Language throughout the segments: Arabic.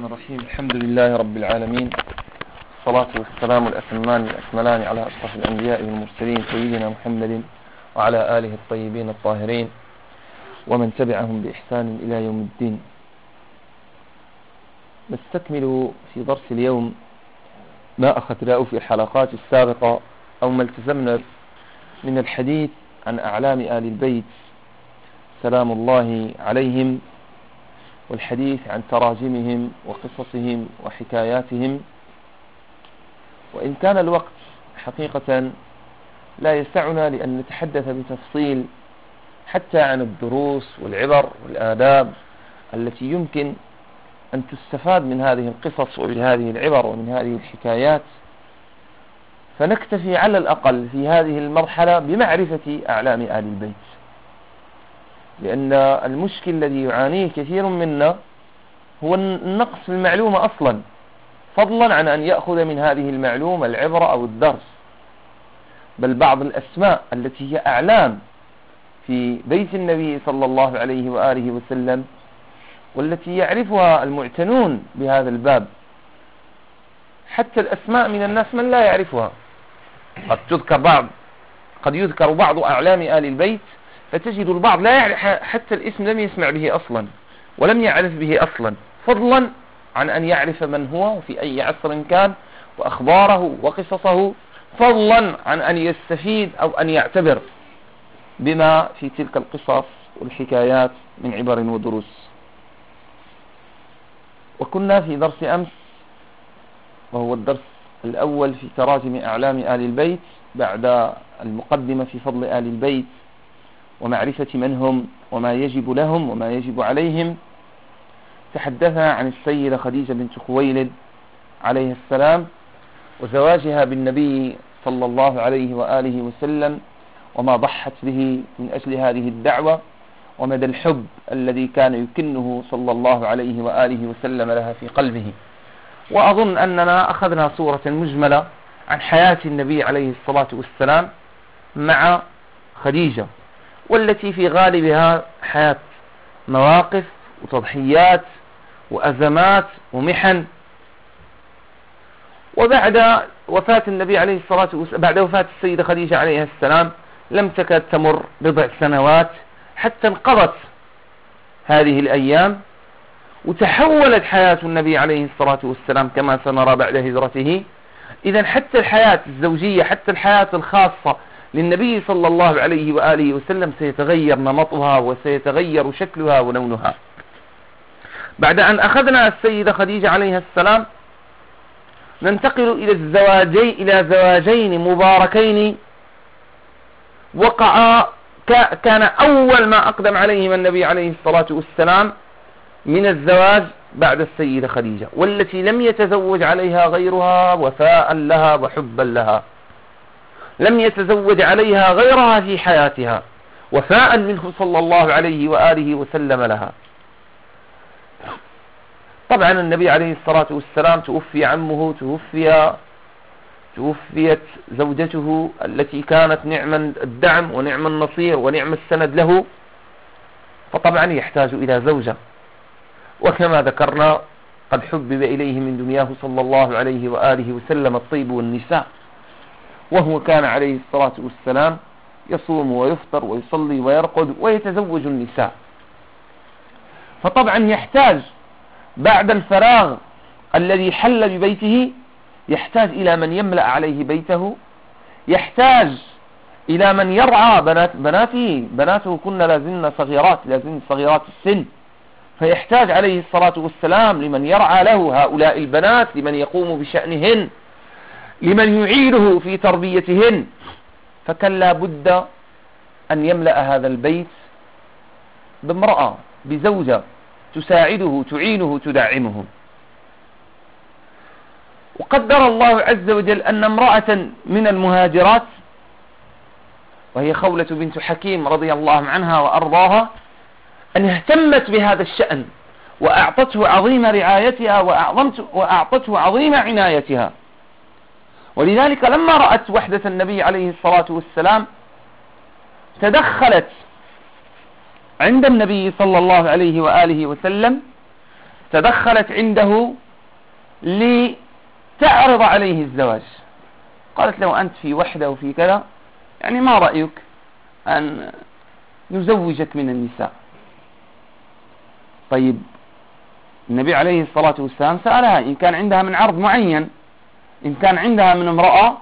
الرحمن الرحيم. الحمد لله رب العالمين. الصلاة والسلام الأتمان الأكملان على أشرف الأنبياء والمرسلين سيدنا محمد وعلى آله الطيبين الطاهرين ومن تبعهم بإحسان إلى يوم الدين. نستكمل في درس اليوم ما أخذناه في الحلقات السابقة أو ما التزمنا من الحديث عن أعلام آل البيت. سلام الله عليهم. والحديث عن تراجمهم وقصصهم وحكاياتهم. وإن كان الوقت حقيقة لا يسعنا لأن نتحدث بتفصيل حتى عن الدروس والعبر والآداب التي يمكن أن تستفاد من هذه القصص ومن هذه العبر ومن هذه الحكايات. فنكتفي على الأقل في هذه المرحلة بمعرفة أعلام آل البيت. لأن المشكل الذي يعانيه كثير منا هو النقص في المعلومة أصلا. فضلا عن أن يأخذ من هذه المعلومة العبرة أو الدرس. بل بعض الأسماء التي هي أعلام في بيت النبي صلى الله عليه وآله وسلم والتي يعرفها المعتنون بهذا الباب. حتى الأسماء من الناس من لا يعرفها. قد تذكر بعض قد يذكر بعض أعلام آل البيت فتجد البعض لا يعرف حتى الاسم لم يسمع به أصلا ولم يعرف به أصلا فضلا عن أن يعرف من هو وفي أي عصر كان وأخباره وقصصه فضلا عن أن يستفيد أو أن يعتبر بما في تلك القصص والحكايات من عبر ودروس. وكنا في درس أمس وهو الدرس الأول في تراجم أعلام آل البيت بعد المقدمة في فضل آل البيت ومعرفة من هم وما يجب لهم وما يجب عليهم. تحدثنا عن السيدة خديجة بنت خويلد عليه السلام وزواجها بالنبي صلى الله عليه وآله وسلم وما ضحت به من أجل هذه الدعوة ومدى الحب الذي كان يكنه صلى الله عليه وآله وسلم لها في قلبه. وأظن أننا أخذنا صورة مجملة عن حياة النبي عليه الصلاة والسلام مع خديجة. والتي في غالبها حياة مواقف وتضحيات وأزمات ومحن. وبعد وفاة النبي عليه الصلاة والسلام بعد وفاة السيدة خديجة عليه السلام لم تكاد تمر بضع سنوات حتى انقضت هذه الأيام وتحولت حياة النبي عليه الصلاة والسلام كما سنرى بعد هجرته. إذا حتى الحياة الزوجية حتى الحياة الخاصة للنبي صلى الله عليه وآله وسلم سيتغير نمطها وسيتغير شكلها ولونها بعد أن أخذنا السيدة خديجة عليها السلام ننتقل إلى الزواجين إلى زواجين مباركين وقعا كان أول ما أقدم عليهما النبي عليه الصلاة والسلام من الزواج بعد السيدة خديجة والتي لم يتزوج عليها غيرها وفاء لها وحبا لها. لم يتزوج عليها غيرها في حياتها وفاء منه صلى الله عليه وآله وسلم لها. طبعا النبي عليه الصلاة والسلام توفي عمه توفي توفيت زوجته التي كانت نعم الدعم ونعم النصير ونعم السند له فطبعا يحتاج إلى زوجة. وكما ذكرنا قد حبب إليه من دنياه صلى الله عليه وآله وسلم الطيب والنساء. وهو كان عليه الصلاة والسلام يصوم ويفطر ويصلي ويرقد ويتزوج النساء. فطبعا يحتاج بعد الفراغ الذي حل ببيته يحتاج إلى من يملأ عليه بيته يحتاج إلى من يرعى بنات بناته. بناته كنا لازلن صغيرات لازلن صغيرات السن. فيحتاج عليه الصلاة والسلام لمن يرعى له هؤلاء البنات لمن يقوم بشأنهن. لمن يعينه في تربيتهن. فكان لا بد أن يملأ هذا البيت بامرأة بزوجة تساعده تعينه تدعمه. وقدر الله عز وجل أن امرأة من المهاجرات وهي خولة بنت حكيم رضي الله عنها وأرضاها أن اهتمت بهذا الشأن وأعطته عظيم رعايتها وأعطته عظيم عنايتها. ولذلك لما رأت وحدة النبي عليه الصلاة والسلام تدخلت عند النبي صلى الله عليه وآله وسلم تدخلت عنده لتعرض عليه الزواج. قالت له أنت في وحدة وفي كذا يعني ما رأيك أن نزوجك من النساء؟ طيب النبي عليه الصلاة والسلام سألها إن كان عندها من عرض معين إن كان عندها من امرأة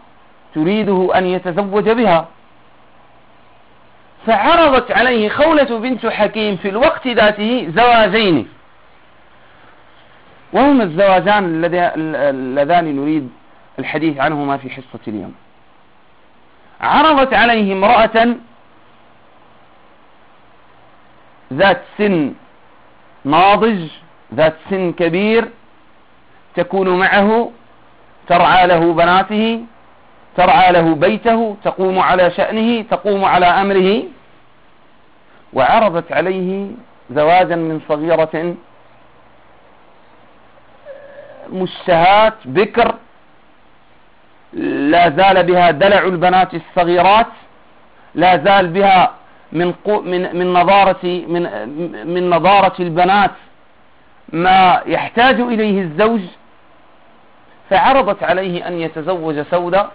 تريده أن يتزوج بها. فعرضت عليه خولة بنت حكيم في الوقت ذاته زواجين. وهما الزواجان اللذان نريد الحديث عنهما في حصة اليوم. عرضت عليه امرأة ذات سن ناضج ذات سن كبير تكون معه ترعى له بناته ترعى له بيته تقوم على شأنه تقوم على أمره. وعرضت عليه زواجا من صغيرة مشتهات بكر لا زال بها دلع البنات الصغيرات لا زال بها من من من نضارة من من نضارة البنات ما يحتاج إليه الزوج. فعرضت عليه أن يتزوج سودة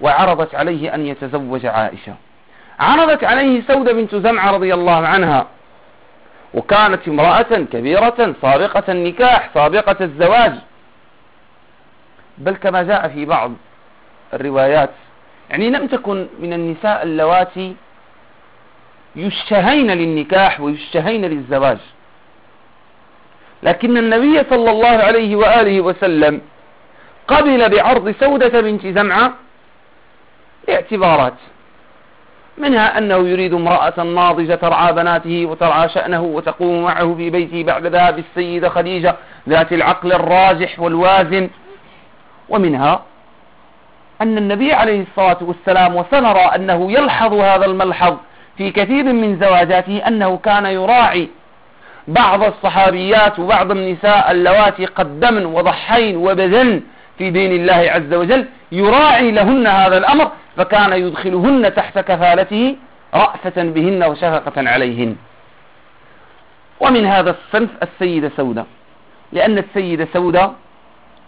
وعرضت عليه أن يتزوج عائشة. عرضت عليه سودة بنت زمعة رضي الله عنها وكانت امرأة كبيرة سابقة النكاح سابقة الزواج. بل كما جاء في بعض الروايات يعني لم تكن من النساء اللواتي يشتهين للنكاح ويشتهين للزواج. لكن النبي صلى الله عليه وآله وسلم قبل بعرض سودة بنت زمعة اعتبارات منها أنه يريد امرأة ناضجة ترعى بناته وترعى شأنه وتقوم معه في بيته بعد ذهاب السيدة خديجة ذات العقل الراجح والوازن. ومنها أن النبي عليه الصلاة والسلام وسنرى أنه يلحظ هذا الملحظ في كثير من زواجاته أنه كان يراعي بعض الصحابيات وبعض النساء اللواتي قدمن وضحين وبذلن في دين الله عز وجل يراعي لهن هذا الأمر فكان يدخلهن تحت كفالته رأفة بهن وشفقة عليهن. ومن هذا الصنف السيدة سودة لأن السيدة سودة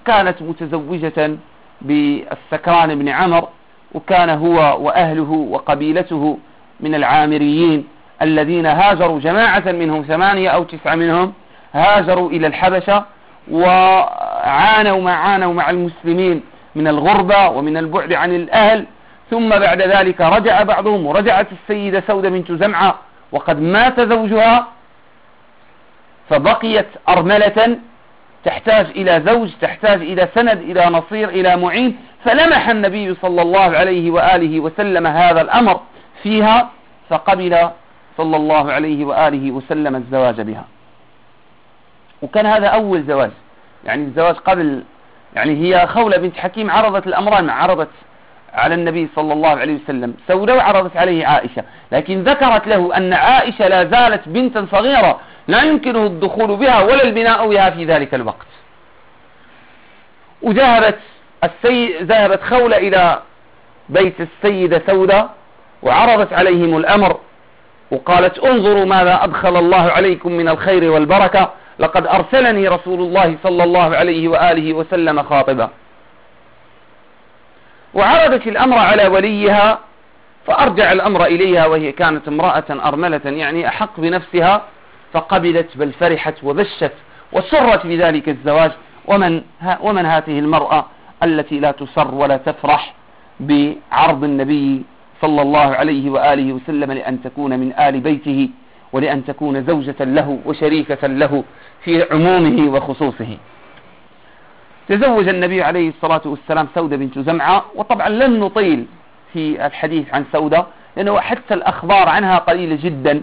كانت متزوجة بالسكران بن عمر وكان هو وأهله وقبيلته من العامريين الذين هاجروا جماعة منهم ثمانية أو تسعة منهم هاجروا إلى الحبشة وعانوا ما عانوا مع المسلمين من الغربة ومن البعد عن الأهل ثم بعد ذلك رجع بعضهم ورجعت السيدة سودة بنت زمعة وقد مات زوجها فبقيت أرملة تحتاج إلى زوج تحتاج إلى سند إلى نصير إلى معين فلمح النبي صلى الله عليه وآله وسلم هذا الأمر فيها فقبل صلى الله عليه وآله وسلم الزواج بها. وكان هذا أول زواج. يعني الزواج قبل يعني هي خولة بنت حكيم عرضت الأمران عرضت على النبي صلى الله عليه وسلم. سودة وعرضت عليه عائشة. لكن ذكرت له أن عائشة لا زالت بنتا صغيرة لا يمكنه الدخول بها ولا البناء بها في ذلك الوقت. وذهبت السي... ذهبت خولة إلى بيت السيدة سودة وعرضت عليهم الأمر وقالت انظروا ماذا أدخل الله عليكم من الخير والبركة. لقد أرسلني رسول الله صلى الله عليه وآله وسلم خاطبا. وعرضت الأمر على وليها فأرجع الأمر إليها وهي كانت امرأة أرملة يعني أحق بنفسها فقبلت بل فرحت وبشت وسرت بذلك الزواج. ومن, ومن هذه المرأة التي لا تسر ولا تفرح بعرض النبي صلى الله عليه وآله وسلم لأن تكون من آل بيته؟ ولأن تكون زوجة له وشريكة له في عمومه وخصوصه. تزوج النبي عليه الصلاة والسلام سودة بنت زمعة وطبعا لن نطيل في الحديث عن سودة لأنه حتى الأخبار عنها قليلة جدا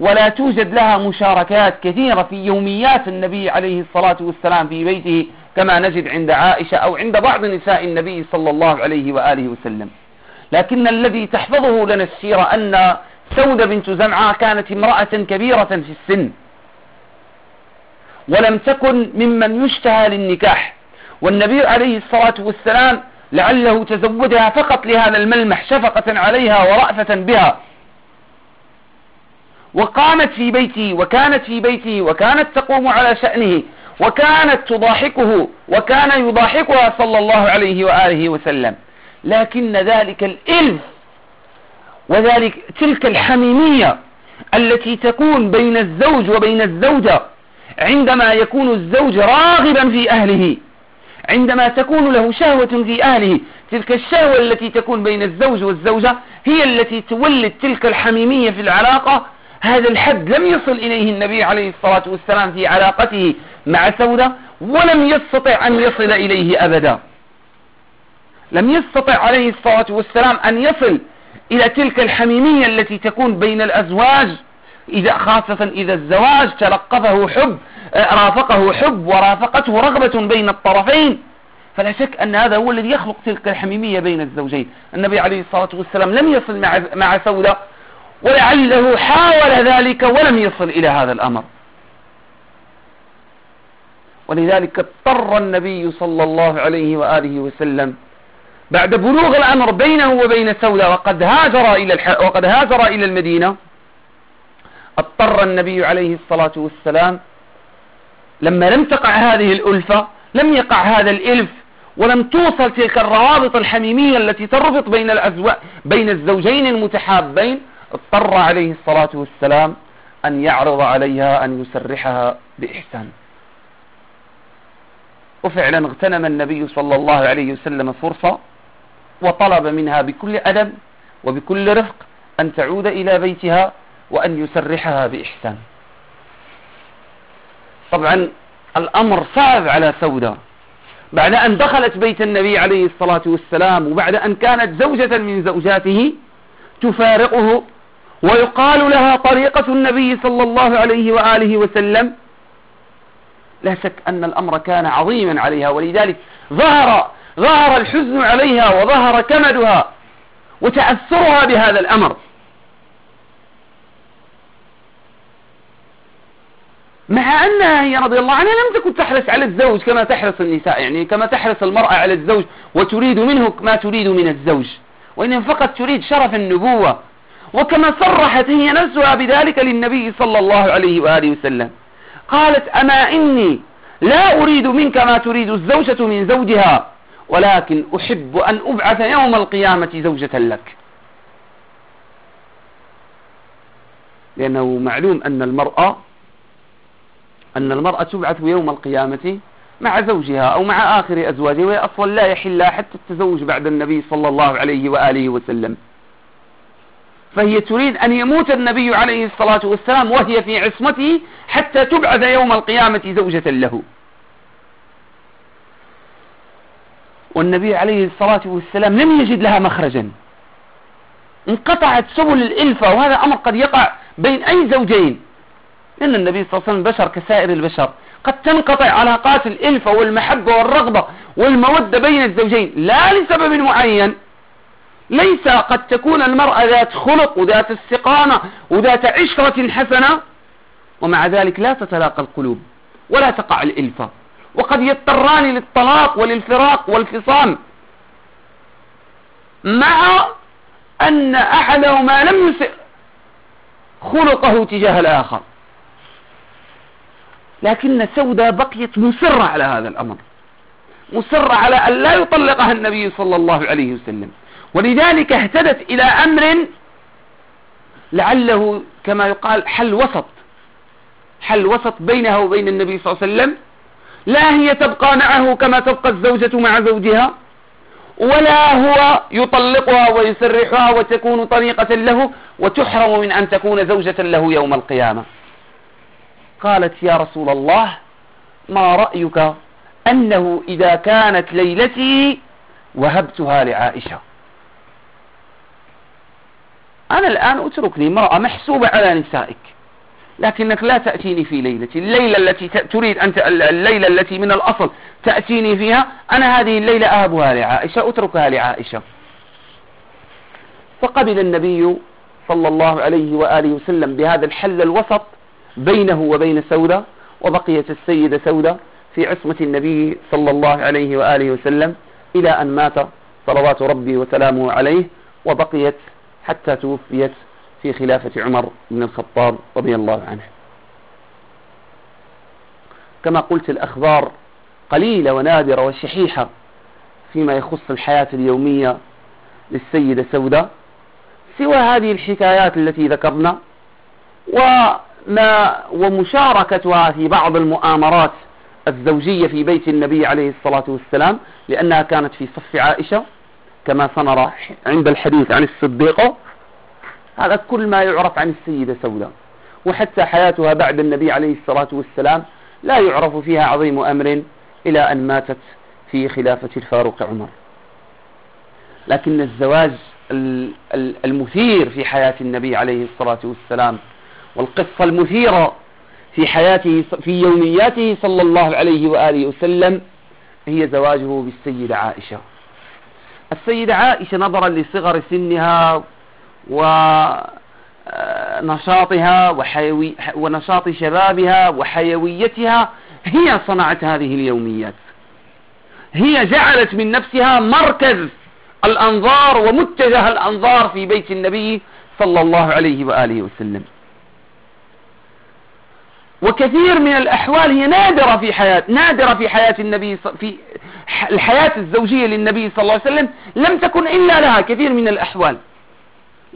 ولا توجد لها مشاركات كثيرة في يوميات النبي عليه الصلاة والسلام في بيته كما نجد عند عائشة أو عند بعض نساء النبي صلى الله عليه وآله وسلم. لكن الذي تحفظه لنا السيرة أن سودة بنت زمعة كانت امرأة كبيرة في السن. ولم تكن ممن يشتهى للنكاح. والنبي عليه الصلاة والسلام لعله تزوجها فقط لهذا الملمح شفقة عليها ورأفة بها. وقامت في بيته وكانت في بيته وكانت تقوم على شأنه وكانت تضاحكه وكان يضاحكها صلى الله عليه وآله وسلم. لكن ذلك الإلف وذلك تلك الحميمية التي تكون بين الزوج وبين الزوجة عندما يكون الزوج راغبا في أهله عندما تكون له شهوة في أهله تلك الشهوة التي تكون بين الزوج والزوجة هي التي تولد تلك الحميمية في العلاقة. هذا الحد لم يصل إليه النبي عليه الصلاة والسلام في علاقته مع سودة ولم يستطع أن يصل إليه أبدا. لم يستطع عليه الصلاة والسلام أن يصل إلى تلك الحميمية التي تكون بين الأزواج إذا خاصة إذا الزواج تلقفه حب آه، رافقه حب ورافقته رغبة بين الطرفين. فلا شك أن هذا هو الذي يخلق تلك الحميمية بين الزوجين. النبي عليه الصلاة والسلام لم يصل مع مع سودة ولعله حاول ذلك ولم يصل إلى هذا الأمر. ولذلك اضطر النبي صلى الله عليه وآله وسلم بعد بلوغ الأمر بينه وبين سودة وقد هاجر إلى الح... وقد هاجر إلى المدينة اضطر النبي عليه الصلاة والسلام لما لم تقع هذه الألفة لم يقع هذا الإلف ولم توصل تلك الروابط الحميمية التي تربط بين الأزواج بين الزوجين المتحابين اضطر عليه الصلاة والسلام أن يعرض عليها أن يسرحها بإحسان. وفعلا اغتنم النبي صلى الله عليه وسلم فرصة وطلب منها بكل أدب وبكل رفق أن تعود إلى بيتها وأن يسرحها بإحسان. طبعا الأمر صعب على سودة. بعد أن دخلت بيت النبي عليه الصلاة والسلام وبعد أن كانت زوجة من زوجاته تفارقه ويقال لها طريقة النبي صلى الله عليه وآله وسلم. لا شك أن الأمر كان عظيما عليها ولذلك ظهر ظهر الحزن عليها وظهر كمدها وتأثرها بهذا الأمر. مع أنها هي رضي الله عنها لم تكن تحرص على الزوج كما تحرص النساء يعني كما تحرص المرأة على الزوج وتريد منه ما تريد من الزوج. وإنما فقط تريد شرف النبوة. وكما صرحت هي نفسها بذلك للنبي صلى الله عليه وآله وسلم. قالت أما إني لا أريد منك ما تريد الزوجة من زوجها. ولكن أحب أن أبعث يوم القيامة زوجة لك. لأنه معلوم أن المرأة أن المرأة تبعث يوم القيامة مع زوجها أو مع آخر أزواجها وهي أصلا لا يحل حتى التزوج بعد النبي صلى الله عليه وآله وسلم. فهي تريد أن يموت النبي عليه الصلاة والسلام وهي في عصمته حتى تبعث يوم القيامة زوجة له. والنبي عليه الصلاة والسلام لم يجد لها مخرجا. انقطعت سبل الإلفة وهذا أمر قد يقع بين أي زوجين. لأن النبي صلى الله عليه وسلم بشر كسائر البشر. قد تنقطع علاقات الإلفة والمحبة والرغبة والمودة بين الزوجين. لا لسبب معين. ليس قد تكون المرأة ذات خلق وذات استقامة وذات عشرة حسنة ومع ذلك لا تتلاقى القلوب ولا تقع الإلفة وقد يضطران للطلاق وللفراق والفصام مع أن أحدهما لم يسئ خلقه تجاه الآخر. لكن سودة بقيت مصرة على هذا الأمر. مصرة على أن لا يطلقها النبي صلى الله عليه وسلم. ولذلك اهتدت إلى أمر لعله كما يقال حل وسط. حل وسط بينها وبين النبي صلى الله عليه وسلم لا هي تبقى معه كما تبقى الزوجة مع زوجها ولا هو يطلقها ويسرحها وتكون طريقة له وتحرم من أن تكون زوجة له يوم القيامة. قالت يا رسول الله ما رأيك أنه إذا كانت ليلتي وهبتها لعائشة؟ أنا الآن أتركني امرأة محسوبة على نسائك. لكنك لا تأتيني في ليلتي. الليلة التي تريد أنت الليلة التي من الأصل تأتيني فيها أنا هذه الليلة أهبها لعائشة أتركها لعائشة. فقبل النبي صلى الله عليه وآله وسلم بهذا الحل الوسط بينه وبين سودة وبقيت السيدة سودة في عصمة النبي صلى الله عليه وآله وسلم إلى أن مات صلوات ربي وسلامه عليه وبقيت حتى توفيت في خلافة عمر بن الخطاب رضي الله عنه. كما قلت الأخبار قليلة ونادرة وشحيحة فيما يخص الحياة اليومية للسيدة سودة سوى هذه الحكايات التي ذكرنا وما ومشاركتها في بعض المؤامرات الزوجية في بيت النبي عليه الصلاة والسلام لأنها كانت في صف عائشة كما سنرى عند الحديث عن الصديقة هذا كل ما يعرف عن السيدة سودة وحتى حياتها بعد النبي عليه الصلاة والسلام لا يعرف فيها عظيم أمر إلى أن ماتت في خلافة الفاروق عمر. لكن الزواج المثير في حياة النبي عليه الصلاة والسلام والقصة المثيرة في حياته في يومياته صلى الله عليه وآله وسلم هي زواجه بالسيدة عائشة. السيدة عائشة نظرا لصغر سنها ونشاطها وحيوي ونشاط شبابها وحيويتها هي صنعت هذه اليوميات. هي جعلت من نفسها مركز الأنظار ومتجه الأنظار في بيت النبي صلى الله عليه وآله وسلم. وكثير من الأحوال هي نادرة في حياة نادرة في حياة النبي في الحياة الزوجية للنبي صلى الله عليه وسلم لم تكن إلا لها كثير من الأحوال.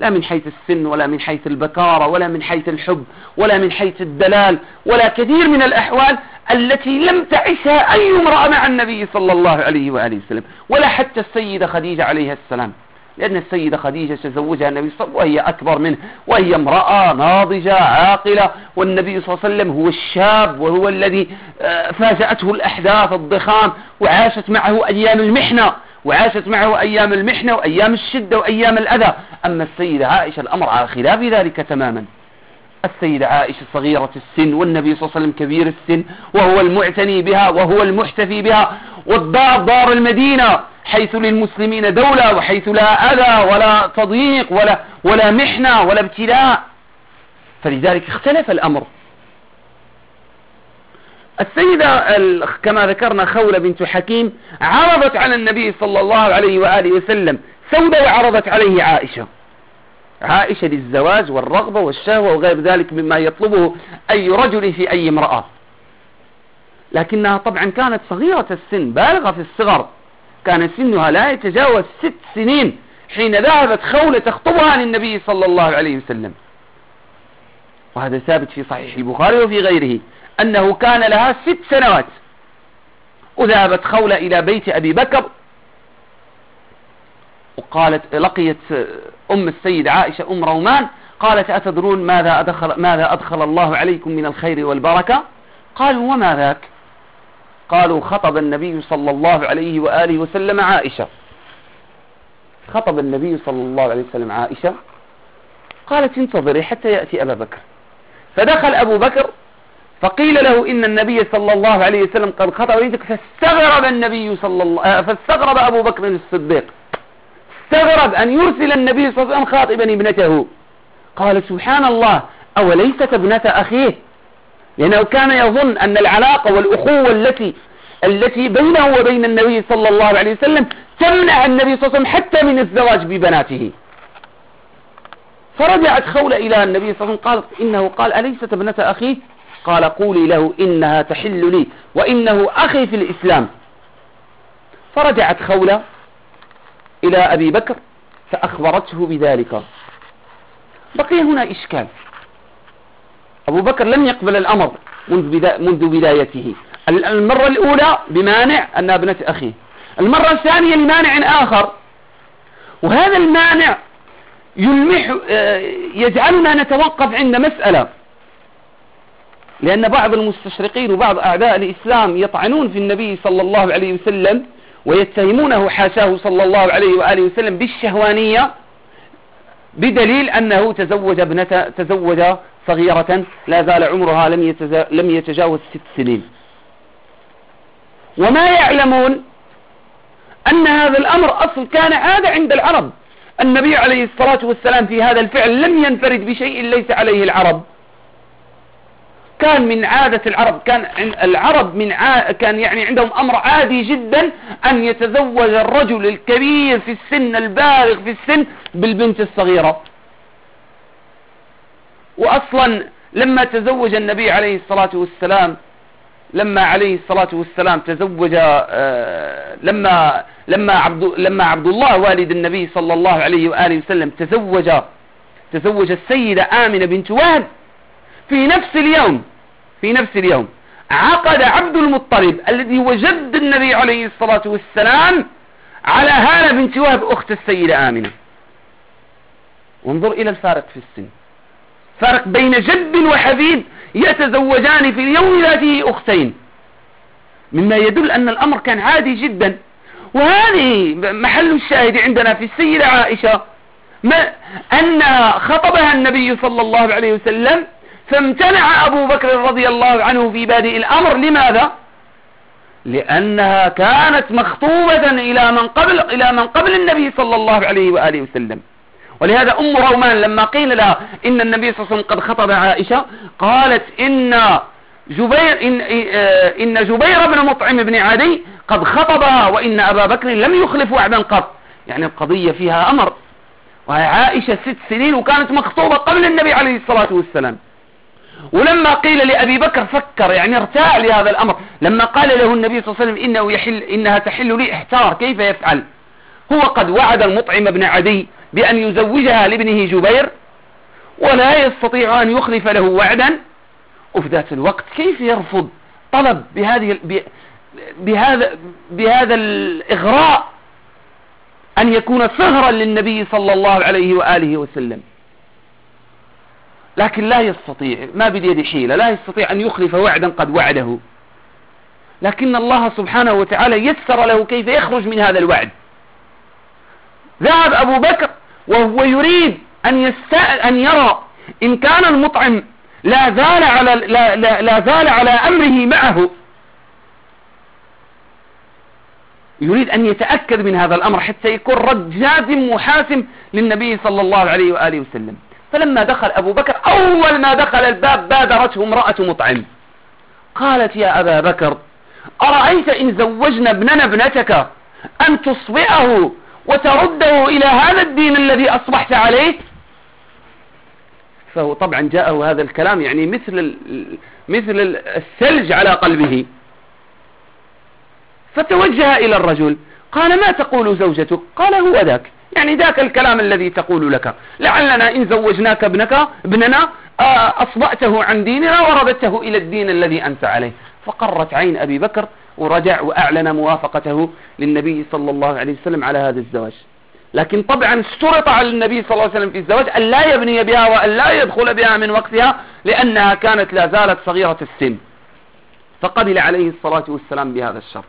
لا من حيث السن ولا من حيث البكارة ولا من حيث الحب ولا من حيث الدلال ولا كثير من الأحوال التي لم تعشها أي امرأة مع النبي صلى الله عليه وآله وسلم ولا حتى السيدة خديجة عليها السلام. لأن السيدة خديجة تزوجها النبي صلى الله عليه وسلم وهي أكبر منه وهي امرأة ناضجة عاقلة والنبي صلى الله عليه وسلم هو الشاب وهو الذي آه، فاجأته الأحداث الضخام وعاشت معه أيام المحنة. وعاشت معه أيام المحنة وأيام الشدة وأيام الأذى. أما السيدة عائشة الأمر على خلاف ذلك تماما. السيدة عائشة صغيرة السن والنبي صلى الله عليه وسلم كبير السن وهو المعتني بها وهو المحتفي بها والدار دار المدينة حيث للمسلمين دولة وحيث لا أذى ولا تضييق ولا, ولا محنة ولا ابتلاء. فلذلك اختلف الأمر. السيدة كما ذكرنا خولة بنت حكيم عرضت على النبي صلى الله عليه وآله وسلم سودة وعرضت عليه عائشة. عائشة للزواج والرغبة والشهوة وغير ذلك مما يطلبه أي رجل في أي امرأة. لكنها طبعا كانت صغيرة السن بالغة في الصغر. كان سنها لا يتجاوز ست سنين حين ذهبت خولة تخطبها للنبي صلى الله عليه وسلم. وهذا ثابت في صحيح البخاري وفي غيره. أنه كان لها ست سنوات. وذهبت خولة إلى بيت أبي بكر. وقالت لقيت أم السيد عائشة أم رومان. قالت أتدرون ماذا أدخل, ماذا أدخل الله عليكم من الخير والبركة؟ قالوا وما ذاك؟ قالوا خطب النبي صلى الله عليه وآله وسلم عائشة. خطب النبي صلى الله عليه وسلم عائشة. قالت انتظري حتى يأتي أبا بكر. فدخل أبو بكر فقيل له إن النبي صلى الله عليه وسلم قد خطب يدك فاستغرب النبي صلى الله آه، فاستغرب أبو بكر الصديق. استغرب أن يرسل النبي صلى الله عليه وسلم خاطبا ابنته. قال سبحان الله أوليست ابنة أخيه؟ لأنه كان يظن أن العلاقة والأخوة التي التي بينه وبين النبي صلى الله عليه وسلم تمنع النبي صلى الله عليه وسلم حتى من الزواج ببناته. فرجعت خولة إلى النبي صلى الله عليه وسلم قالت إنه قال أليست ابنة أخيه؟ قال قولي له إنها تحل لي وإنه أخي في الإسلام. فرجعت خولة إلى أبي بكر فأخبرته بذلك. بقي هنا إشكال. أبو بكر لم يقبل الأمر منذ بدايته. المرة الأولى بمانع أنها ابنة أخيه. المرة الثانية لمانع آخر. وهذا المانع يلمح آه، يجعلنا نتوقف عند مسألة. لأن بعض المستشرقين وبعض أعداء الإسلام يطعنون في النبي صلى الله عليه وسلم ويتهمونه حاشاه صلى الله عليه وآله وسلم بالشهوانية بدليل أنه تزوج ابنة تزوج صغيرة لا زال عمرها لم لم يتجاوز ست سنين. وما يعلمون أن هذا الأمر أصل كان عادة عند العرب. النبي عليه الصلاة والسلام في هذا الفعل لم ينفرد بشيء ليس عليه العرب. كان من عادة العرب كان العرب من ع... كان يعني عندهم أمر عادي جدا أن يتزوج الرجل الكبير في السن البالغ في السن بالبنت الصغيرة. وأصلا لما تزوج النبي عليه الصلاة والسلام لما عليه الصلاة والسلام تزوج آه، لما لما عبد لما عبد الله والد النبي صلى الله عليه وآله وسلم تزوج تزوج السيدة آمنة بنت وهب في نفس اليوم في نفس اليوم عقد عبد المطلب الذي هو جد النبي عليه الصلاة والسلام على هالة بنت وهب أخت السيدة آمنة. وانظر إلى الفارق في السن. فرق بين جد وحفيد يتزوجان في اليوم ذاته أختين. مما يدل أن الأمر كان عادي جدا. وهذه محل الشاهد عندنا في السيدة عائشة ما أن خطبها النبي صلى الله عليه وسلم فامتنع أبو بكر رضي الله عنه في بادئ الأمر. لماذا؟ لأنها كانت مخطوبة إلى من قبل إلى من قبل النبي صلى الله عليه وآله وسلم. ولهذا أم رومان لما قيل لها إن النبي صلى الله عليه وسلم قد خطب عائشة قالت إن جبير إن, إن جبير بن مطعم بن عدي قد خطبها وإن أبا بكر لم يخلف وعدا قط. يعني القضية فيها أمر. وهي عائشة ست سنين وكانت مخطوبة قبل النبي عليه الصلاة والسلام. ولما قيل لأبي بكر فكر يعني ارتاع لهذا الأمر. لما قال له النبي صلى الله عليه وسلم إنه يحل إنها تحل لي احتار كيف يفعل؟ هو قد وعد المطعم بن عدي بأن يزوجها لابنه جبير ولا يستطيع أن يخلف له وعدا. وفي ذات الوقت كيف يرفض طلب بهذه بهذا بهذا الإغراء أن يكون صهرا للنبي صلى الله عليه وآله وسلم؟ لكن لا يستطيع ما بيد حيلة لا يستطيع أن يخلف وعدا قد وعده. لكن الله سبحانه وتعالى يسر له كيف يخرج من هذا الوعد. ذهب أبو بكر وهو يريد أن, يستأل أن يرى إن كان المطعم لا زال على, لا, لا, لا زال على أمره معه. يريد أن يتأكد من هذا الأمر حتى يكون رد جازم وحاسم للنبي صلى الله عليه وآله وسلم. فلما دخل أبو بكر أول ما دخل الباب بادرته امرأة مطعم. قالت يا أبا بكر أرأيت إن زوجنا ابننا ابنتك أن تصبعه وترده إلى هذا الدين الذي أصبحت عليه؟ فهو طبعا جاءه هذا الكلام يعني مثل مثل الثلج على قلبه. فتوجه إلى الرجل قال ما تقول زوجتك؟ قال هو ذاك. يعني ذاك الكلام الذي تقول لك. لعلنا إن زوجناك ابنك ابننا آه، أصبأته عن ديننا ورددته إلى الدين الذي أنت عليه. فقرت عين أبي بكر ورجع وأعلن موافقته للنبي صلى الله عليه وسلم على هذا الزواج. لكن طبعا اشترط على النبي صلى الله عليه وسلم في الزواج أن لا يبني بها وأن لا يدخل بها من وقتها لأنها كانت لا زالت صغيرة السن. فقبل عليه الصلاة والسلام بهذا الشرط.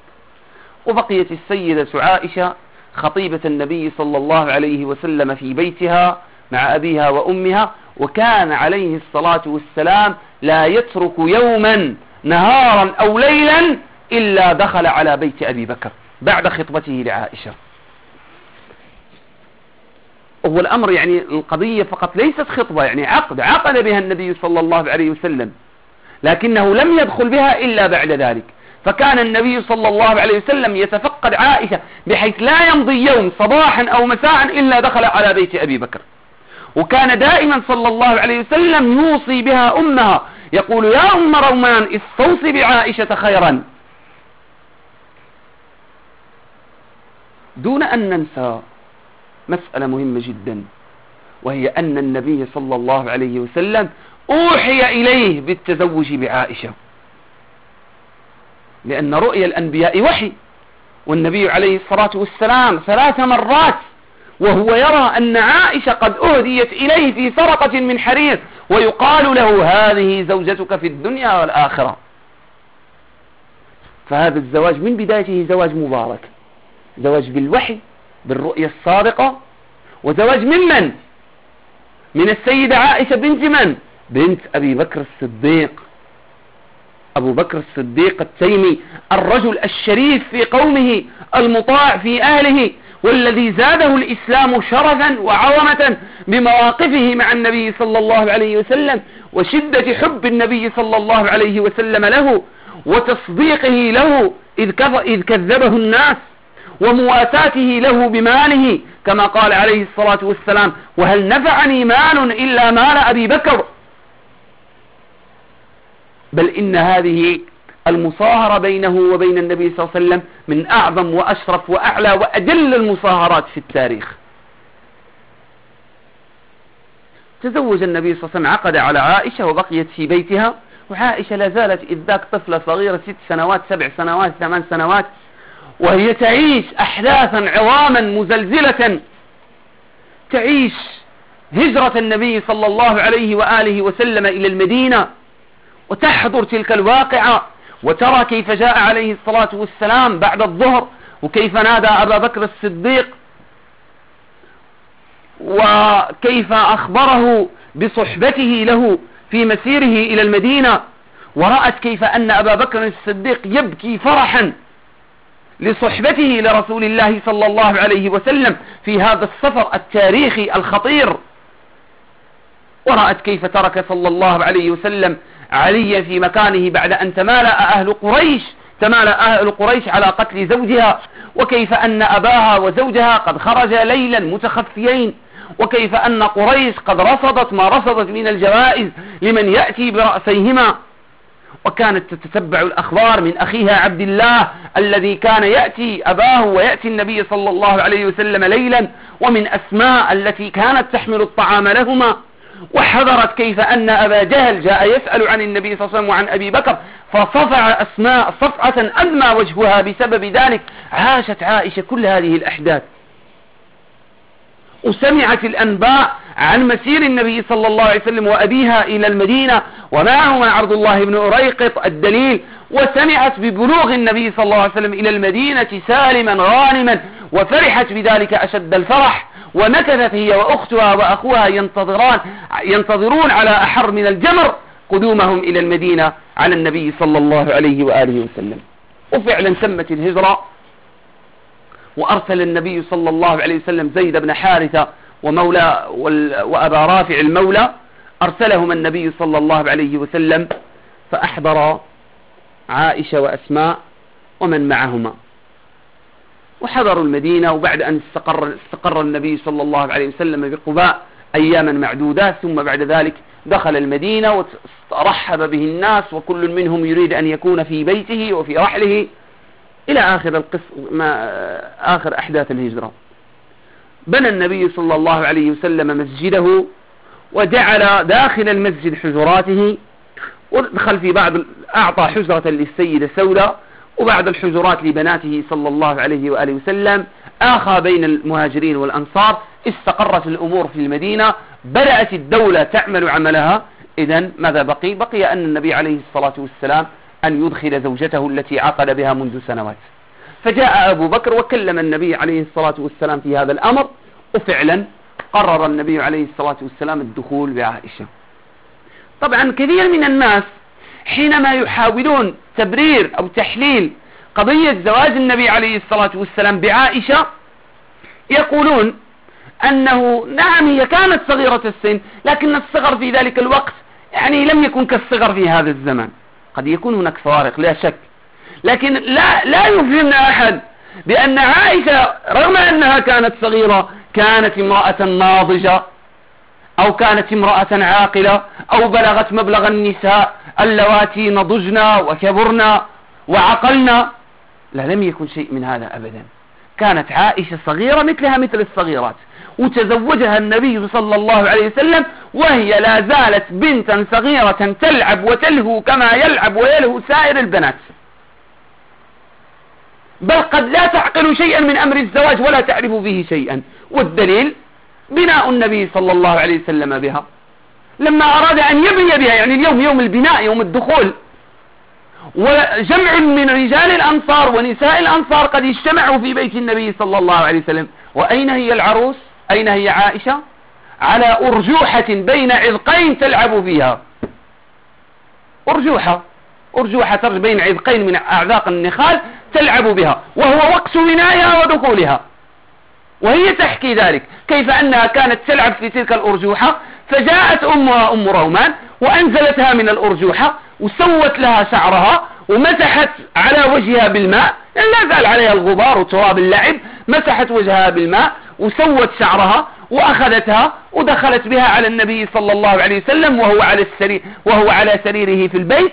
وبقيت السيدة عائشة خطيبة النبي صلى الله عليه وسلم في بيتها مع أبيها وأمها وكان عليه الصلاة والسلام لا يترك يوما نهارا أو ليلا إلا دخل على بيت أبي بكر بعد خطبته لعائشة. هو الأمر يعني القضية فقط ليست خطبة يعني عقد عقد بها النبي صلى الله عليه وسلم لكنه لم يدخل بها إلا بعد ذلك. فكان النبي صلى الله عليه وسلم يتفقد عائشة بحيث لا يمضي يوم صباحا أو مساء إلا دخل على بيت أبي بكر. وكان دائما صلى الله عليه وسلم يوصي بها أمها يقول يا أم رومان استوصي بعائشة خيرا. دون أن ننسى مسألة مهمة جدا وهي أن النبي صلى الله عليه وسلم أوحي إليه بالتزوج بعائشة. لأن رؤيا الأنبياء وحي والنبي عليه الصلاة والسلام ثلاث مرات وهو يرى أن عائشة قد أهديت إليه في سرقة من حرير ويقال له هذه زوجتك في الدنيا والآخرة. فهذا الزواج من بدايته زواج مبارك زواج بالوحي بالرؤية الصادقة وزواج ممن من السيدة عائشة بنت من؟ بنت أبي بكر الصديق. أبو بكر الصديق التيمي الرجل الشريف في قومه المطاع في أهله والذي زاده الإسلام شرفا وعظمة بمواقفه مع النبي صلى الله عليه وسلم وشدة حب النبي صلى الله عليه وسلم له وتصديقه له إذ كذبه الناس ومواساته له بماله كما قال عليه الصلاة والسلام وهل نفعني مال إلا مال أبي بكر؟ بل إن هذه المصاهرة بينه وبين النبي صلى الله عليه وسلم من أعظم وأشرف وأعلى وأجل المصاهرات في التاريخ. تزوج النبي صلى الله عليه وسلم عقد على عائشة وبقيت في بيتها وعائشة لا زالت إذ ذاك طفلة صغيرة ست سنوات سبع سنوات ثمان سنوات وهي تعيش أحداثا عظاما مزلزلة. تعيش هجرة النبي صلى الله عليه وآله وسلم إلى المدينة. وتحضر تلك الواقعة وترى كيف جاء عليه الصلاة والسلام بعد الظهر وكيف نادى أبا بكر الصديق وكيف أخبره بصحبته له في مسيره إلى المدينة ورأت كيف أن أبا بكر الصديق يبكي فرحا لصحبته لرسول الله صلى الله عليه وسلم في هذا السفر التاريخي الخطير. ورأت كيف ترك صلى الله عليه وسلم عليا في مكانه بعد أن تمالأ أهل قريش تمالأ أهل قريش على قتل زوجها. وكيف أن أباها وزوجها قد خرج ليلا متخفيين. وكيف أن قريش قد رصدت ما رصدت من الجوائز لمن يأتي برأسيهما. وكانت تتتبع الأخبار من أخيها عبد الله الذي كان يأتي أباه ويأتي النبي صلى الله عليه وسلم ليلا. ومن أسماء التي كانت تحمل الطعام لهما. وحضرت كيف أن أبا جهل جاء يسأل عن النبي صلى الله عليه وسلم وعن أبي بكر فصفع أسماء صفعة أدمى وجهها بسبب ذلك. عاشت عائشة كل هذه الأحداث. وسمعت الأنباء عن مسير النبي صلى الله عليه وسلم وأبيها إلى المدينة ومعهما عرض الله بن أريقط الدليل. وسمعت ببلوغ النبي صلى الله عليه وسلم إلى المدينة سالما غانما وفرحت بذلك أشد الفرح. ومكثت هي وأختها وأخوها ينتظران ينتظرون على أحر من الجمر قدومهم إلى المدينة على النبي صلى الله عليه وآله وسلم. وفعلا تمت الهجرة وأرسل النبي صلى الله عليه وسلم زيد بن حارثة ومولى وأبا رافع المولى أرسلهما النبي صلى الله عليه وسلم فأحضر عائشة وأسماء ومن معهما. وحضروا المدينة وبعد أن استقر, استقر النبي صلى الله عليه وسلم بقباء أياما معدودات ثم بعد ذلك دخل المدينة ورحب به الناس وكل منهم يريد أن يكون في بيته وفي رحله إلى آخر القص ما آخر أحداث الهجرة. بنى النبي صلى الله عليه وسلم مسجده وجعل داخل المسجد حجراته ودخل في بعض أعطى حجرة للسيدة سودة وبعض الحجرات لبناته صلى الله عليه وآله وسلم آخى بين المهاجرين والأنصار استقرت الأمور في المدينة بدأت الدولة تعمل عملها. إذا ماذا بقي؟ بقي أن النبي عليه الصلاة والسلام أن يدخل زوجته التي عقد بها منذ سنوات. فجاء أبو بكر وكلم النبي عليه الصلاة والسلام في هذا الأمر وفعلا قرر النبي عليه الصلاة والسلام الدخول بعائشة. طبعا كثير من الناس حينما يحاولون تبرير أو تحليل قضية زواج النبي عليه الصلاة والسلام بعائشة يقولون أنه نعم هي كانت صغيرة السن لكن الصغر في ذلك الوقت يعني لم يكن كالصغر في هذا الزمان قد يكون هناك فوارق لا شك. لكن لا لا يفهمنا أحد بأن عائشة رغم أنها كانت صغيرة كانت امرأة ناضجة أو كانت امرأة عاقلة أو بلغت مبلغ النساء اللواتي نضجن وكبرن وعقلن لا لم يكن شيء من هذا أبدا. كانت عائشة صغيرة مثلها مثل الصغيرات. وتزوجها النبي صلى الله عليه وسلم وهي لا زالت بنتا صغيرة تلعب وتلهو كما يلعب ويلهو سائر البنات. بل قد لا تعقل شيئا من أمر الزواج ولا تعرف فيه شيئا. والدليل؟ بناء النبي صلى الله عليه وسلم بها. لما أراد أن يبني بها يعني اليوم يوم البناء يوم الدخول. وجمع من رجال الأنصار ونساء الأنصار قد اجتمعوا في بيت النبي صلى الله عليه وسلم. وأين هي العروس؟ أين هي عائشة؟ على أرجوحة بين عذقين تلعب فيها أرجوحة. أرجوحة بين عذقين من أعذاق النخال تلعب بها. وهو وقت بنائها ودخولها. وهي تحكي ذلك. كيف أنها كانت تلعب في تلك الأرجوحة؟ فجاءت أمها أم رومان وأنزلتها من الأرجوحة وسوت لها شعرها ومسحت على وجهها بالماء لا زال عليها الغبار وتراب اللعب مسحت وجهها بالماء وسوت شعرها وأخذتها ودخلت بها على النبي صلى الله عليه وسلم وهو على السرير وهو على سريره في البيت.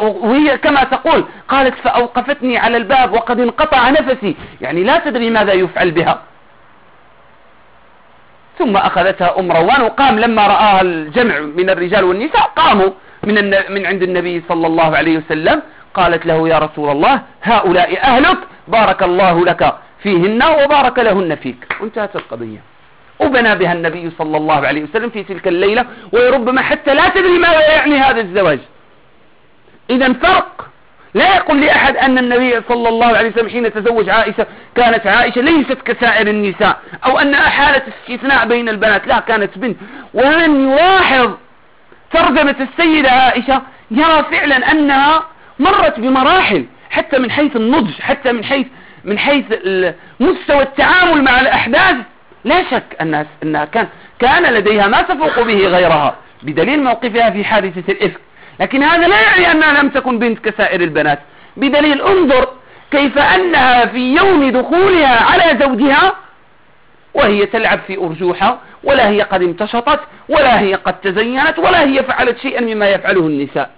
وهي كما تقول قالت فأوقفتني على الباب وقد انقطع نفسي. يعني لا تدري ماذا يفعل بها. ثم أخذتها أم روان وقام لما رآها الجمع من الرجال والنساء قاموا من, من عند النبي صلى الله عليه وسلم. قالت له يا رسول الله هؤلاء أهلك بارك الله لك فيهن وبارك لهن فيك. وانتهت القضية. وبنى بها النبي صلى الله عليه وسلم في تلك الليلة وربما حتى لا تدري ماذا يعني هذا الزواج. إذا فرق. لا يقول لأحد أن النبي صلى الله عليه وسلم حين تزوج عائشة كانت عائشة ليست كسائر النساء أو أنها حالة استثناء بين البنات لا كانت بنت. ومن يلاحظ ترجمة السيدة عائشة يرى فعلا أنها مرت بمراحل حتى من حيث النضج حتى من حيث من حيث مستوى التعامل مع الأحداث. لا شك أنها, أنها كان, كان لديها ما تفوق به غيرها. بدليل موقفها في حادثة الإفك. لكن هذا لا يعني أنها لم تكن بنت كسائر البنات. بدليل انظر كيف أنها في يوم دخولها على زوجها وهي تلعب في أرجوحة ولا هي قد امتشطت ولا هي قد تزينت ولا هي فعلت شيئا مما يفعله النساء.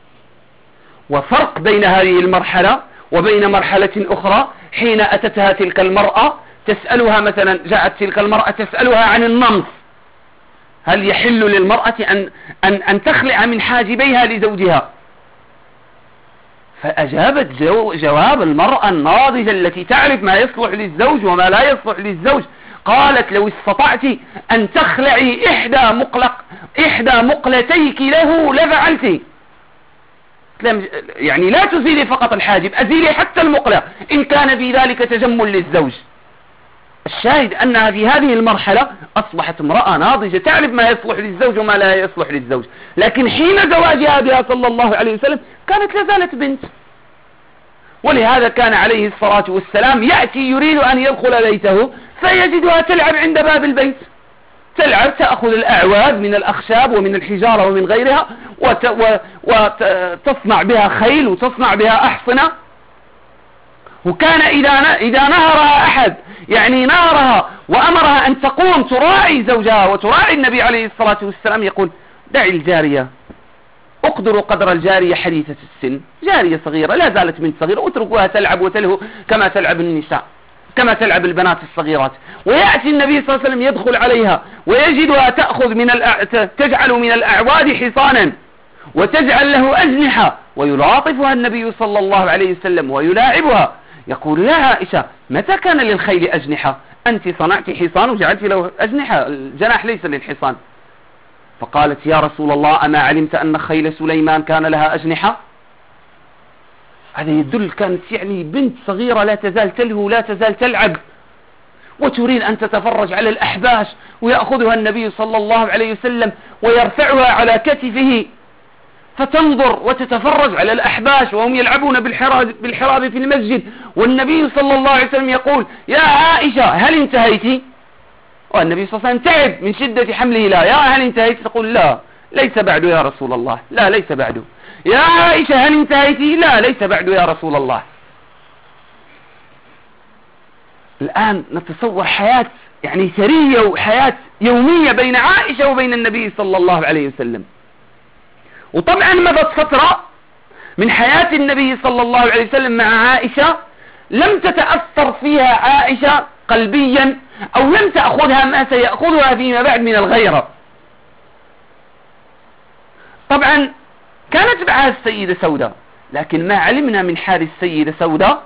وفرق بين هذه المرحلة وبين مرحلة أخرى حين أتتها تلك المرأة تسألها مثلا جاءت تلك المرأة تسألها عن النمص هل يحل للمرأة أن, أن, أن تخلع من حاجبيها لزوجها؟ فأجابت جو جواب المرأة الناضجة التي تعرف ما يصلح للزوج وما لا يصلح للزوج. قالت لو استطعت أن تخلعي إحدى مقلق إحدى مقلتيك له لفعلت يعني لا تزيلي فقط الحاجب أزيلي حتى المقلة إن كان في ذلك تجمل للزوج. الشاهد أنها في هذه المرحلة أصبحت امرأة ناضجة تعرف ما يصلح للزوج وما لا يصلح للزوج. لكن حين زواجها بها صلى الله عليه وسلم كانت لازالت بنت. ولهذا كان عليه الصلاة والسلام يأتي يريد أن يدخل بيته فيجدها تلعب عند باب البيت. تلعب تأخذ الأعواد من الأخشاب ومن الحجارة ومن غيرها وت... وتصنع بها خيل وتصنع بها أحصنة. وكان إذا إذا نهرها أحد يعني نهرها وأمرها أن تقوم تراعي زوجها وتراعي النبي عليه الصلاة والسلام يقول دعي الجارية اقدروا قدر الجارية حديثة السن جارية صغيرة لا زالت من صغيرة اتركوها تلعب وتلهو كما تلعب النساء كما تلعب البنات الصغيرات. ويأتي النبي صلى الله عليه وسلم يدخل عليها ويجدها تأخذ من الأع... تجعل من الأعواد حصانا وتجعل له أجنحة ويلاطفها النبي صلى الله عليه وسلم ويلاعبها. يقول يا عائشة متى كان للخيل أجنحة؟ أنت صنعت حصان وجعلت له أجنحة الجناح ليس للحصان. فقالت يا رسول الله أما علمت أن خيل سليمان كان لها أجنحة؟ هذا يدل كانت يعني بنت صغيرة لا تزال تلهو لا تزال تلعب. وتريد أن تتفرج على الأحباش ويأخذها النبي صلى الله عليه وسلم ويرفعها على كتفه. فتنظر وتتفرج على الأحباش وهم يلعبون بالحراب, في المسجد. والنبي صلى الله عليه وسلم يقول يا عائشة هل انتهيت? والنبي صلى الله عليه وسلم تعب من شدة حمله. لا. يا هل انتهيت؟ تقول لا. ليس بعد يا رسول الله. لا ليس بعد. يا عائشة هل انتهيت؟ لا ليس بعد يا رسول الله. الآن نتصور حياة يعني ثرية وحياة يومية بين عائشة وبين النبي صلى الله عليه وسلم. وطبعا مضت فترة من حياة النبي صلى الله عليه وسلم مع عائشة لم تتأثر فيها عائشة قلبيا أو لم تأخذها ما سيأخذها فيما بعد من الغيرة. طبعا كانت معها السيدة سوداء لكن ما علمنا من حال السيدة سوداء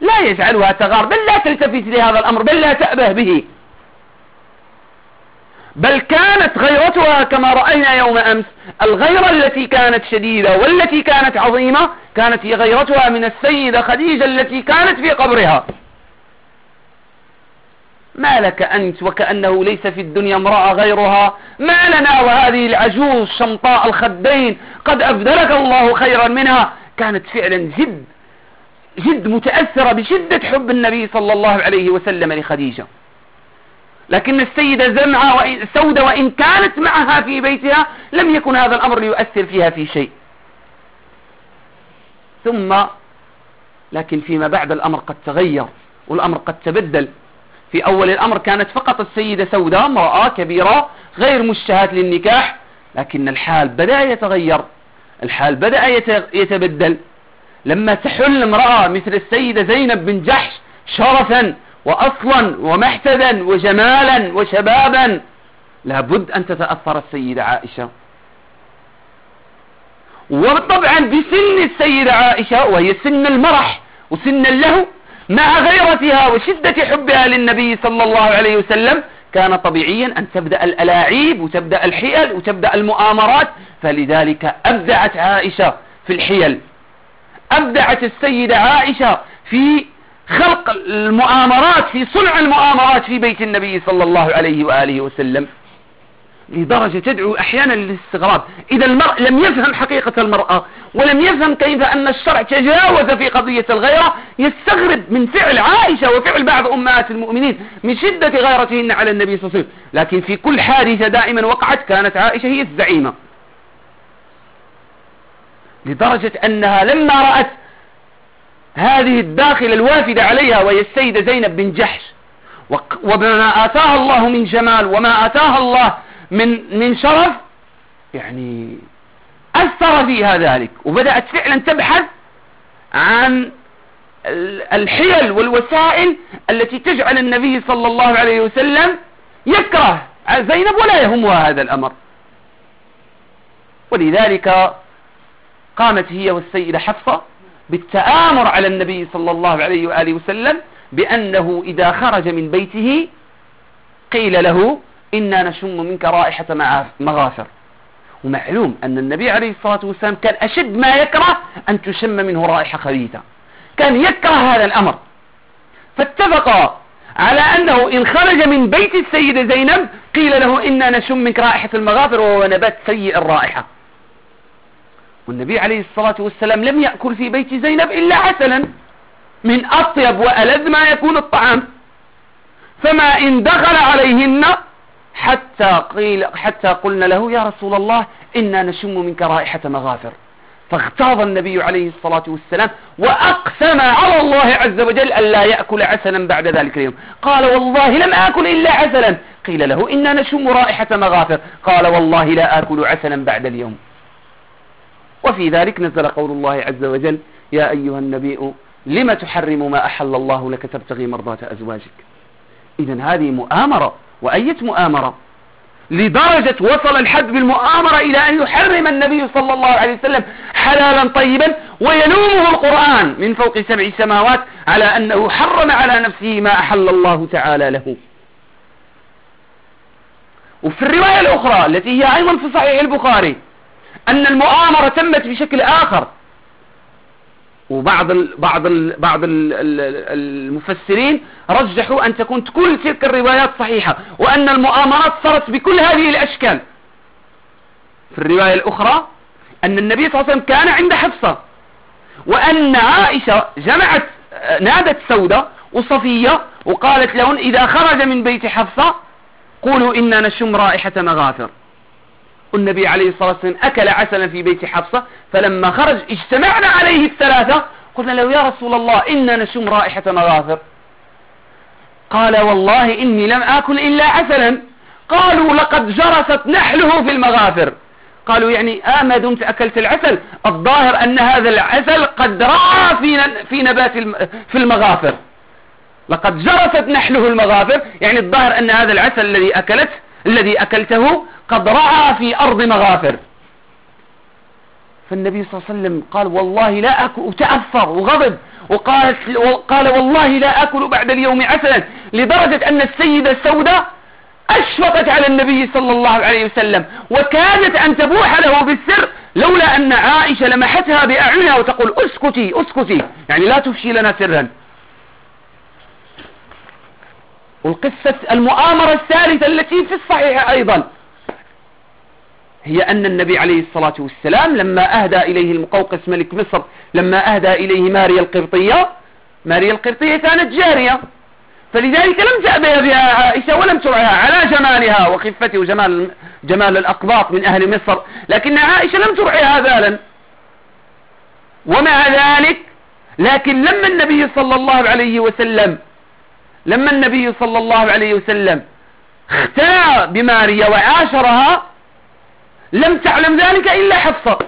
لا يجعلها تغار بل لا تلتفت لهذا الأمر بل لا تأبه به. بل كانت غيرتها كما رأينا يوم أمس. الغيرة التي كانت شديدة والتي كانت عظيمة كانت هي غيرتها من السيدة خديجة التي كانت في قبرها. ما لك أنت وكأنه ليس في الدنيا امرأة غيرها؟ ما لنا وهذه العجوز شمطاء الخدين قد أبدلك الله خيرا منها. كانت فعلا جد جد متأثرة بشدة حب النبي صلى الله عليه وسلم لخديجة. لكن السيدة زمعة سودة وإن كانت معها في بيتها لم يكن هذا الأمر ليؤثر فيها في شيء. ثم لكن فيما بعد الأمر قد تغير والأمر قد تبدل. في أول الأمر كانت فقط السيدة سوداء امرأة كبيرة غير مشتهاة للنكاح لكن الحال بدأ يتغير. الحال بدأ يتبدل. لما تحل امرأة مثل السيدة زينب بن جحش شرفا وأصلا ومحتدا وجمالا وشبابا لابد أن تتأثر السيدة عائشة. وطبعا بسن السيدة عائشة وهي سن المرح وسن له مع غيرتها وشدة حبها للنبي صلى الله عليه وسلم كان طبيعيا أن تبدأ الألاعيب وتبدأ الحيل وتبدأ المؤامرات. فلذلك أبدعت عائشة في الحيل. أبدعت السيدة عائشة في خلق المؤامرات في صنع المؤامرات في بيت النبي صلى الله عليه وآله وسلم. لدرجة تدعو أحيانا للاستغراب. إذا المرء لم يفهم حقيقة المرأة ولم يفهم كيف أن الشرع تجاوز في قضية الغيرة يستغرب من فعل عائشة وفعل بعض أمهات المؤمنين من شدة غيرتهن على النبي صلى الله عليه وسلم. لكن في كل حادثة دائما وقعت كانت عائشة هي الزعيمة. لدرجة أنها لما رأت هذه الداخلة الوافدة عليها وهي السيدة زينب بن جحش. وما آتاها الله من جمال وما آتاها الله من من شرف يعني أثر فيها ذلك. وبدأت فعلا تبحث عن الحيل والوسائل التي تجعل النبي صلى الله عليه وسلم يكره زينب ولا يهمها هذا الأمر. ولذلك قامت هي والسيدة حفصة بالتآمر على النبي صلى الله عليه وآله وسلم بأنه إذا خرج من بيته قيل له إنا نشم منك رائحة مغافر. ومعلوم أن النبي عليه الصلاة والسلام كان أشد ما يكره أن تشم منه رائحة خبيثة. كان يكره هذا الأمر. فاتفقا على أنه إن خرج من بيت السيدة زينب قيل له إنا نشم منك رائحة المغافر وهو نبات سيء الرائحة. والنبي عليه الصلاة والسلام لم يأكل في بيت زينب إلا عسلا. من أطيب وألذ ما يكون الطعام. فما إن دخل عليهن حتى, قيل حتى قلنا له يا رسول الله إنا نشم منك رائحة مغافر. فاغتاظ النبي عليه الصلاة والسلام وأقسم على الله عز وجل ألا يأكل عسلا بعد ذلك اليوم. قال والله لم آكل إلا عسلا. قيل له إنا نشم رائحة مغافر. قال والله لا آكل عسلا بعد اليوم. وفي ذلك نزل قول الله عز وجل يا أيها النبي لم تحرم ما أحل الله لك تبتغي مرضات أزواجك. إذا هذه مؤامرة وأية مؤامرة؟ لدرجة وصل الحد بالمؤامرة إلى أن يحرم النبي صلى الله عليه وسلم حلالا طيبا ويلومه القرآن من فوق سبع سماوات على أنه حرم على نفسه ما أحل الله تعالى له. وفي الرواية الأخرى التي هي أيضا في صحيح البخاري أن المؤامرة تمت بشكل آخر. وبعض ال بعض ال بعض ال المفسرين رجحوا أن تكون كل تلك الروايات صحيحة وأن المؤامرات صارت بكل هذه الأشكال. في الرواية الأخرى أن النبي صلى الله عليه وسلم كان عند حفصة وأن عائشة جمعت نادت سودة وصفية وقالت لهن إذا خرج من بيت حفصة قولوا إنا نشم رائحة مغافر. والنبي عليه الصلاة والسلام أكل عسلا في بيت حفصة فلما خرج اجتمعنا عليه الثلاثة قلنا له يا رسول الله إنا نشم رائحة مغافر قال والله إني لم آكل إلا عسلا. قالوا لقد جرست نحله في المغافر. قالوا يعني آه ما دمت أكلت العسل. الظاهر أن هذا العسل قد رأى في في نبات في المغافر. لقد جرست نحله المغافر. يعني الظاهر أن هذا العسل الذي أكلته الذي أكلته قد رعى في أرض مغافر. فالنبي صلى الله عليه وسلم قال والله لا أكل وتأثر وغضب وقال, قال والله لا أكل بعد اليوم عسلا لدرجة أن السيدة السوداء أشفقت على النبي صلى الله عليه وسلم وكادت أن تبوح له بالسر لولا أن عائشة لمحتها بأعينها وتقول اسكتي اسكتي. يعني لا تفشي لنا سرا. والقصة المؤامرة الثالثة التي في الصحيح أيضا. هي أن النبي عليه الصلاة والسلام لما أهدى إليه المقوقس ملك مصر لما أهدى إليه ماريا القرطية ماريا القرطية كانت جارية. فلذلك لم تأبي بها عائشة ولم ترعها على جمالها وخفته وجمال جمال الأقباط من أهل مصر لكن عائشة لم ترعها بالا ومع ذلك لكن لما النبي صلى الله عليه وسلم لما النبي صلى الله عليه وسلم اختار بماريا وعاشرها لم تعلم ذلك إلا حفصة.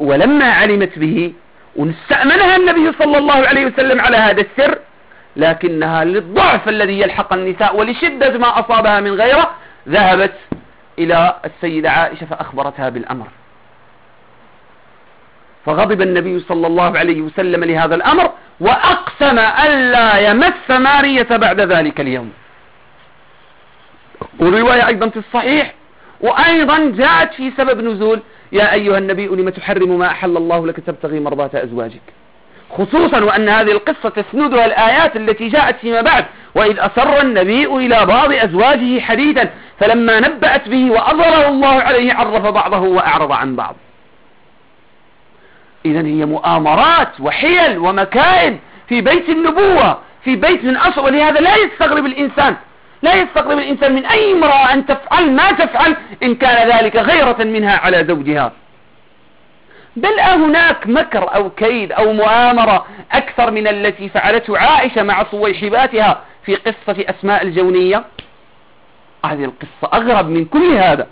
ولما علمت به واستأمنها النبي صلى الله عليه وسلم على هذا السر لكنها للضعف الذي يلحق النساء ولشدة ما أصابها من غيرة ذهبت إلى السيدة عائشة فأخبرتها بالأمر. فغضب النبي صلى الله عليه وسلم لهذا الأمر وأقسم ألا يمس مارية بعد ذلك اليوم. والرواية أيضا في الصحيح وأيضا جاءت في سبب نزول يا أيها النبي لم تحرم ما أحل الله لك تبتغي مرضات أزواجك. خصوصا وأن هذه القصة تسندها الآيات التي جاءت فيما بعد وإذ أسر النبي إلى بعض أزواجه حديثا فلما نبأت به وأظهره الله عليه عرف بعضه وأعرض عن بعض. إذا هي مؤامرات وحيل ومكائد في بيت النبوة في بيت من أصل ولهذا لا يستغرب الإنسان لا يستغرب الإنسان من أي امرأة أن تفعل ما تفعل إن كان ذلك غيرة منها على زوجها. بل هناك مكر أو كيد أو مؤامرة أكثر من التي فعلته عائشة مع صويحباتها في قصة أسماء الجونية؟ هذه القصة أغرب من كل هذا.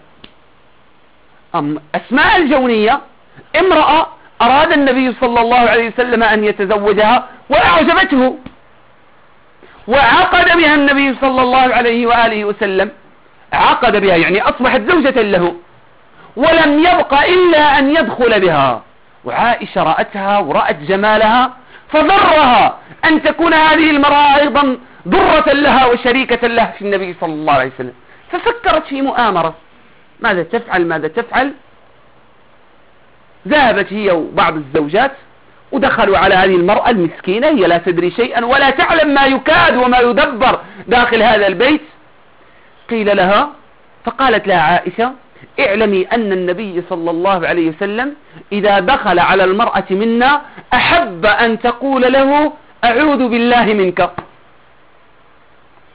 أسماء الجونية امرأة أراد النبي صلى الله عليه وسلم أن يتزوجها وأعجبته. وعقد بها النبي صلى الله عليه وآله وسلم. عقد بها يعني أصبحت زوجة له ولم يبق إلا أن يدخل بها. وعائشة رأتها ورأت جمالها فضرها أن تكون هذه المرأة أيضا ضرة لها وشريكة لها في النبي صلى الله عليه وسلم. ففكرت في مؤامرة. ماذا تفعل؟ ماذا تفعل؟ ذهبت هي وبعض الزوجات ودخلوا على هذه المرأة المسكينة هي لا تدري شيئا ولا تعلم ما يكاد وما يدبر داخل هذا البيت. قيل لها فقالت لها عائشة اعلمي أن النبي صلى الله عليه وسلم إذا دخل على المرأة منا أحب أن تقول له أعوذ بالله منك.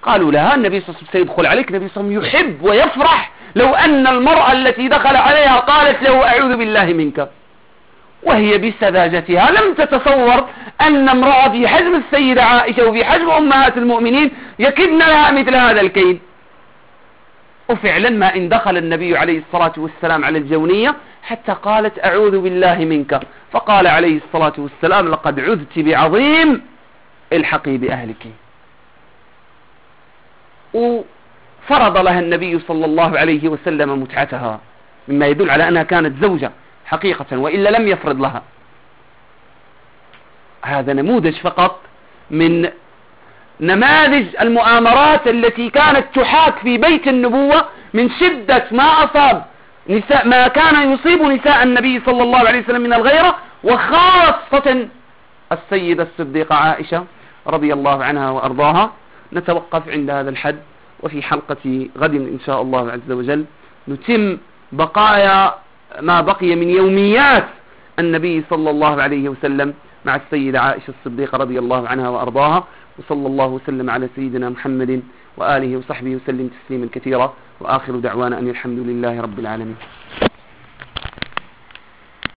قالوا لها النبي صلى الله عليه وسلم سيدخل عليك النبي صلى الله عليه وسلم يحب ويفرح لو أن المرأة التي دخل عليها قالت له أعوذ بالله منك. وهي بسذاجتها. لم تتصور أن امرأة في حجم السيدة عائشة وفي حجم أمهات المؤمنين يكدن لها مثل هذا الكيد. وفعلا ما إن دخل النبي عليه الصلاة والسلام على الجونية حتى قالت أعوذ بالله منك. فقال عليه الصلاة والسلام لقد عذت بعظيم الحقي بأهلك. وفرض لها النبي صلى الله عليه وسلم متعتها مما يدل على أنها كانت زوجة. حقيقة وإلا لم يفرض لها. هذا نموذج فقط من نماذج المؤامرات التي كانت تحاك في بيت النبوة من شدة ما أصاب نساء ما كان يصيب نساء النبي صلى الله عليه وسلم من الغيرة وخاصة السيدة الصديقة عائشة رضي الله عنها وأرضاها. نتوقف عند هذا الحد وفي حلقة غد إن شاء الله عز وجل نتم بقايا ما بقي من يوميات النبي صلى الله عليه وسلم مع السيدة عائشة الصديقة رضي الله عنها وأرضاها وصلى الله وسلم على سيدنا محمد وآله وصحبه وسلم تسليما كثيرا وآخر دعوانا أن الحمد لله رب العالمين.